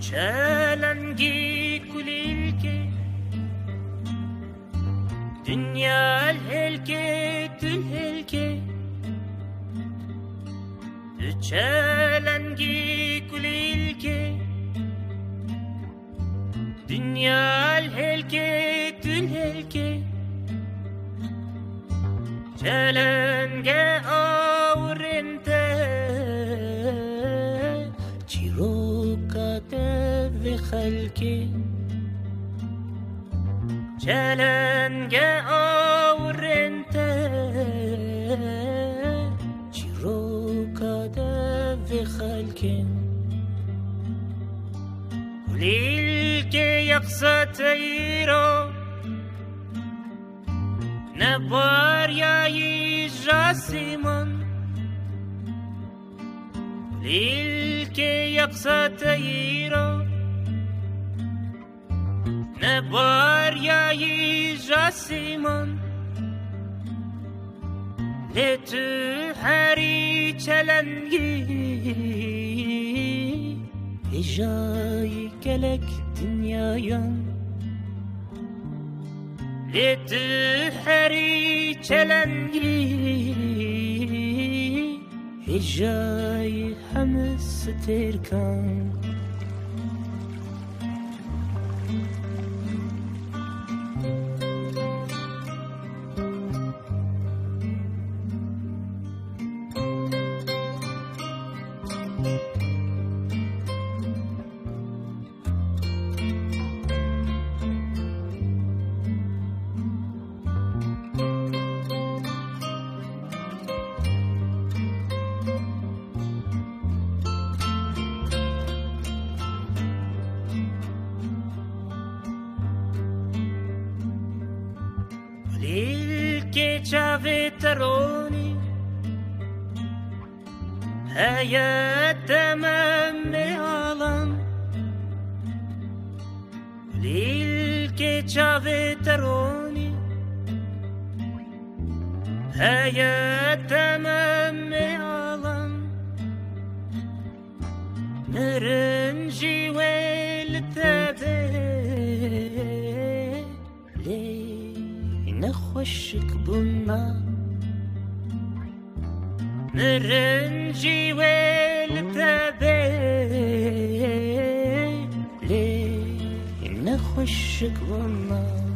çelengi kulilke Dünya helke tül helke. Çelengi kulilke Dünya helke tül helke. Çelenge خلقي جلنگه آورنته چی شروكا کاده خلكي وليلك كي يقصى تيرو نبار يا جاسمان ليل كي يقصى تيرو jasiman Letü heri çelengi. Ecai gelek dünyayan Letü heri çelengi. Ecai hemes terkan l'île che ci avete roni Heyetemem mi alan. L'il che ci avete roni Heyetemem alan. Nırıncı ve خشك بما برنجي والبابي ليه نخشك بما